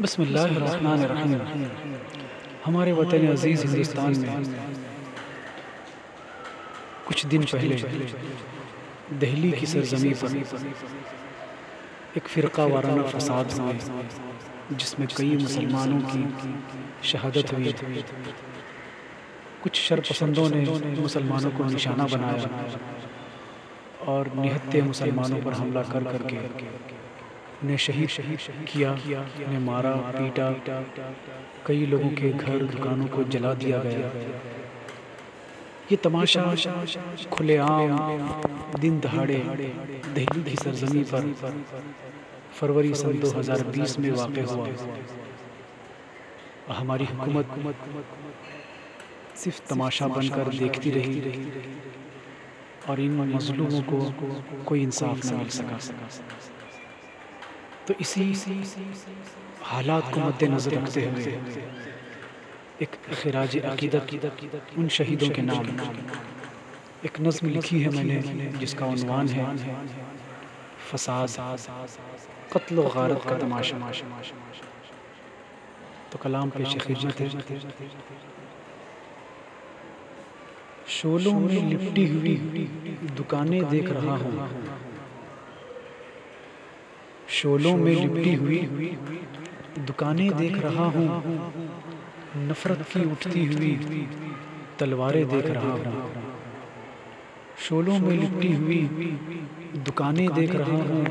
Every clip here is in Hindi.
बसमीम हमारे वतन अज़ीज़ हिंदुस्तान में कुछ दिन पहले दहली की सरजमी पर एक फ़िरका वाराना फसाद हुए, जिसमें कई मुसलमानों की शहादत हुई। कुछ शरपसंदों ने मुसलमानों को निशाना बनाया और निहत्ते मुसलमानों पर हमला कर करके उन्हें शहीद शहीद किया उन्हें मारा, पीटा। कई लोगों के घर, दुकानों को जला दिया गया। ये तमाशा खुलेआम, दिन दहाड़े दिल्ली की सरजमी पर फरवरी सन 2020 में वाक़ हुआ। हमारी हुकूमत सिर्फ़ तमाशा बनकर देखती रही और इन मजलूमों को कोई इंसाफ न मिल सका। तो इसी हालात को मद्देनज़र रखते हुए एक खराज अकीदत उन शहीदों के नाम एक नज्म लिखी है मैंने जिसका उनवान है। फसाद कत्ल गारत का तमाशा। तो कलाम पेश खिदमत है। शोलों में लिपटी हुई दुकानें देख रहा हूँ। शोलों में लिपटी हुई दुकानें देख रहा हूँ नफरत की उठती हुई तलवारें देख रहा हूँ। शोलों में लिपटी हुई दुकानें देख रहा हूँ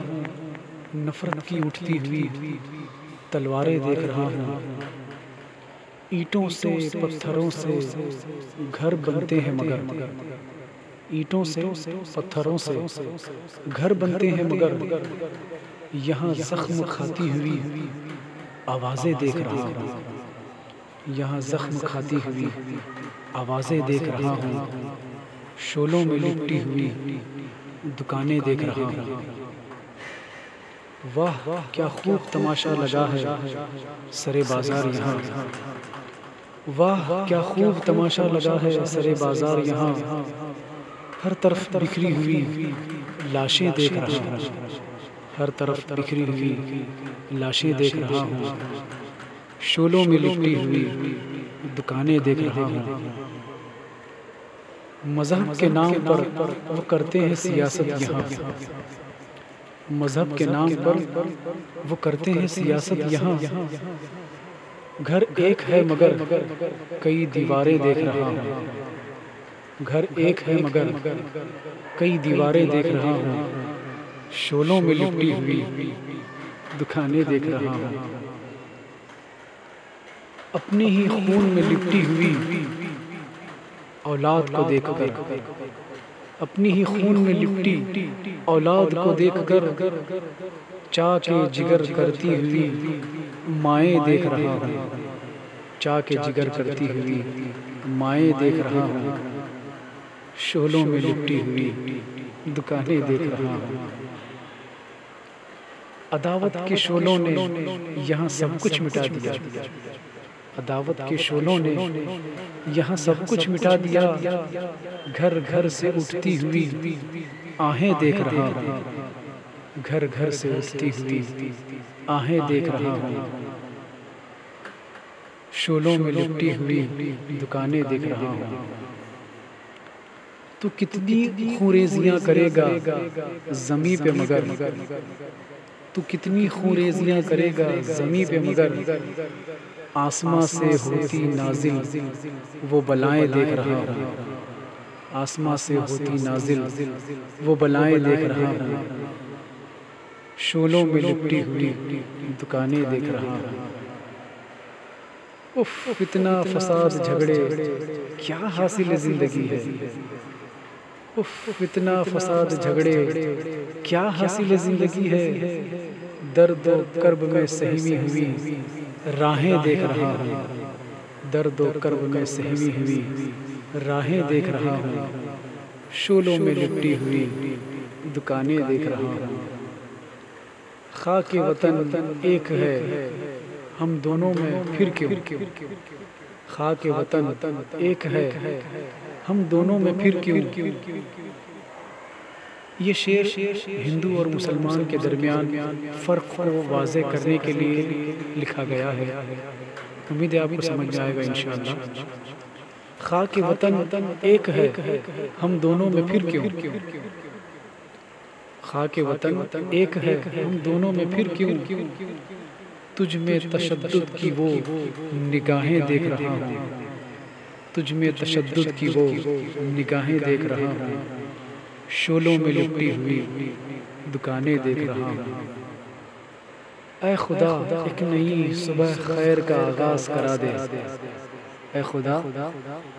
नफरत की उठती हुई तलवारें देख रहा हूँ। ईंटों से पत्थरों से घर बनते हैं मगर। ईंटों से पत्थरों से घर बनते हैं मगर। यहाँ जख्म खाती हुई आवाज़ें देख रहा हूँ। यहाँ जख्म खाती हुई आवाज़ें देख रहा हूँ। शोलों में लिपटी हुई दुकानें देख रहा हूँ। वाह, क्या खूब तमाशा लगा है सरे बाज़ार यहाँ। वाह, क्या खूब तमाशा लगा है सरे बाज़ार यहाँ। हर तरफ़ बिखरी हुई लाशें देख रहा हूँ। हर तरफ़ बिखरी हुई लाशें देख रहा हूँ। शोलों में लिपटी हुई दुकानें देख रहा हूँ। मज़हब के नाम पर वो करते हैं सियासत यहाँ। मज़हब के नाम पर वो करते हैं सियासत यहाँ। घर एक है मगर कई दीवारें देख रहा हूँ। घर एक है मगर कई दीवारें देख रहा हूँ। शोलों में लिपटी हुई दुखाने देख रहा हूँ। अपने ही खून में लिपटी हुई। औलाद को देखकर। अपनी ही खून में लिपटी। औलाद को देखकर चा के जिगर करती हुई। माए देख रहा हूँ। चा के जिगर करती हुई। माए देख रहा हूँ। शोलों में लिपटी हुई। दुकानें देख रहा हूँ। अदावत के शोलों ने यहाँ सब कुछ मिटा दिया। अदावत के शोलों ने यहाँ सब कुछ मिटा दिया। घर घर से उठती हुई आहें देख रहा हूँ। घर घर से उठती हुई आहें देख रहा हूँ। शोलों में लिपटी हुई दुकानें देख रहा हूँ। तो कितनी खुरेजियाँ करेगा जमी पे मगर। तो कितनी खूरेजियाँ करेगा ज़मी पे मगर। आसमां से होती नाजिल, वो बलाएँ देख रहा हूँ। आसमां से होती नाजिल, वो बलाएँ देख रहा हूँ। शोलों में लिपटी हुई दुकानें देख रहा हूँ। उफ, इतना फसाद झगड़े, क्या हासिल ज़िंदगी है? इतना फसाद झगड़े क्या हासिल ज़िंदगी है? दर्द कर्ब में सहमी हुई राहें देख रहा हूँ। दर्द कर्ब में सहमी हुई राहें देख रहा हूँ। शोलों में लिपटी हुई। दुकानें देख रहा हूँ। खा के वतन एक है। हम दोनों में फिर क्यों? खा के वतन एक है। हम दोनों में फिर क्यों? ये शेर हिंदू और मुसलमान के दरमियान फ़र्क को वाज करने के लिए लिखा गया है। उम्मीद है आपको समझ में आएगा इन खा के वतन एक है। हम दोनों में फिर क्यों? खा के वतन एक है। हम दोनों में फिर क्यों? तुझ में तशद की वो निगाहें देख रहा हूँ। तुझ में तशद की वो निगाहें देख रहा हूँ। शोलों में लिपटी हुई दुकानें देख रहा हूँ। ऐ खुदा, एक नई सुबह खैर का आगाज़ करा दे। ऐ खुदा,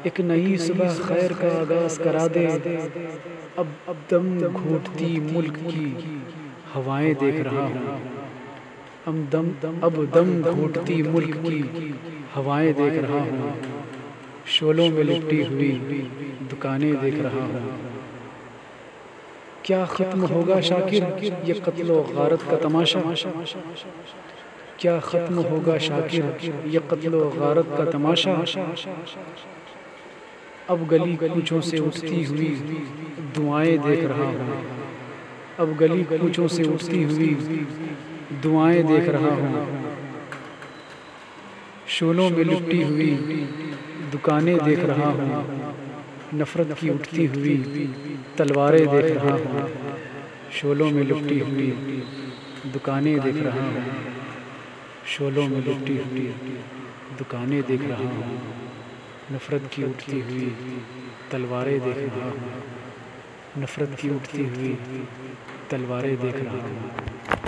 एक नई सुबह खैर का आगाज़ करा दे। अब अब दम घूटती मुल्क की हवाएँ देख रहा हूँ। दम, अब दम घूटती मुल्क की हवाएँ देख रहा हूँ। शोलों में लिपटी हुई दुकानें देख रहा हूँ। क्या ख़त्म होगा शाकिर? ये कत्ल गारत का तमाशा। क्या ख़त्म होगा शाकिर? ये कत्ल गारत का तमाशा। अब गली कूचों से उठती हुई दुआएँ देख रहा हूँ। अब गली कूचों से उठती हुई दुआएँ देख रहा हूँ। शोलों में लिपटी हुई दुकानें देख रहा हूँ नफ़रत की उठती हुई तलवारें देख रहा हूँ शोलों में लुपटी हुई दुकानें देख रहा हूँ शोलों में लुपटी हुई दुकानें देख रहा हूँ नफ़रत की उठती हुई तलवारें देख रहा हूँ नफ़रत की उठती हुई तलवारें देख रहा हूँ।